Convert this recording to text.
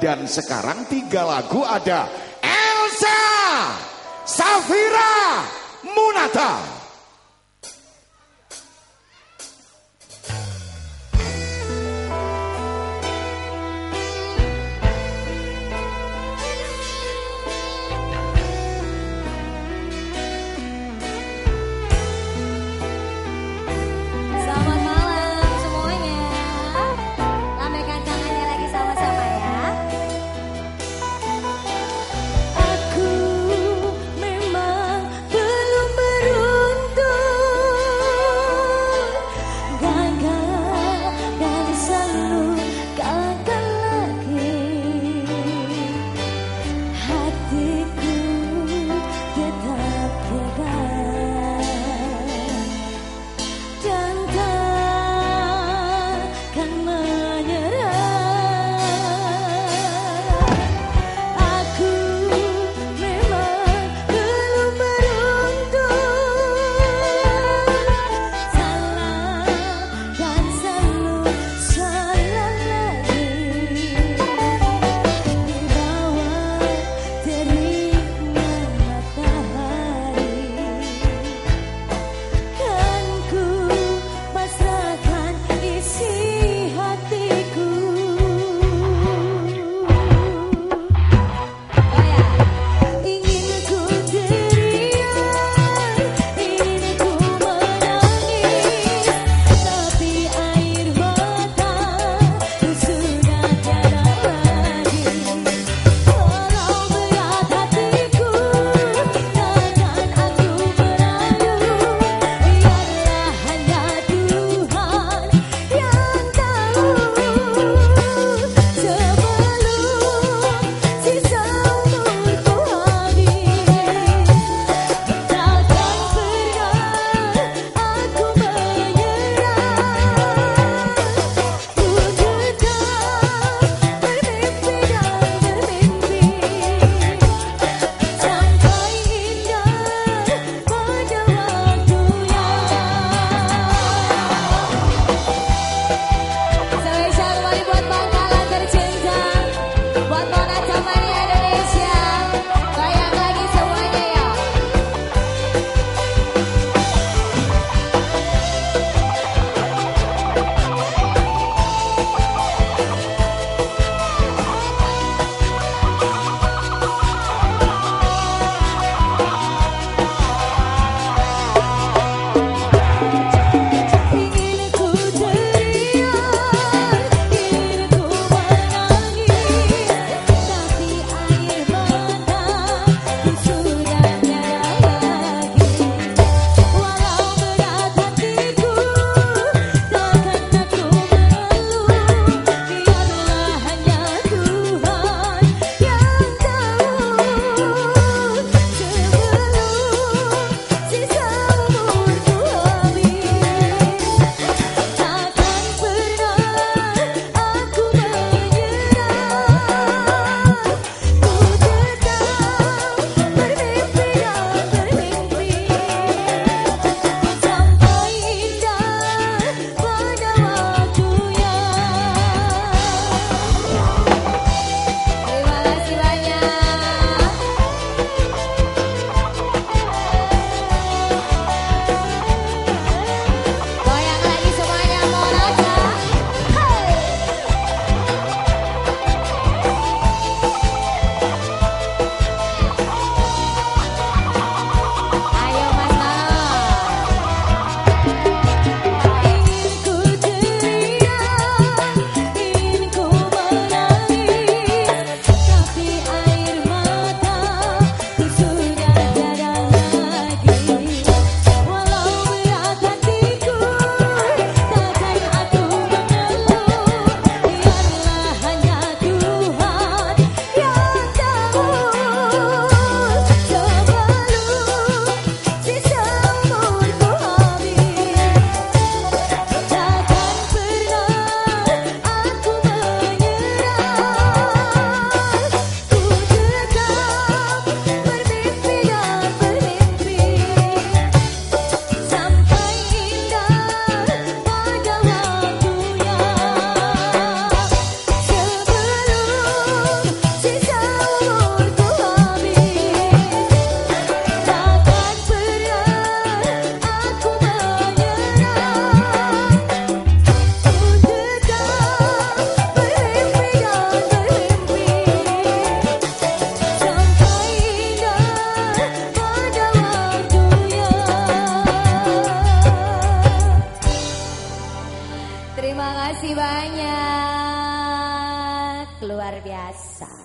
Dan sekarang tiga lagu ada Elsa, Safira, Munata. Banyak. Luar biasa.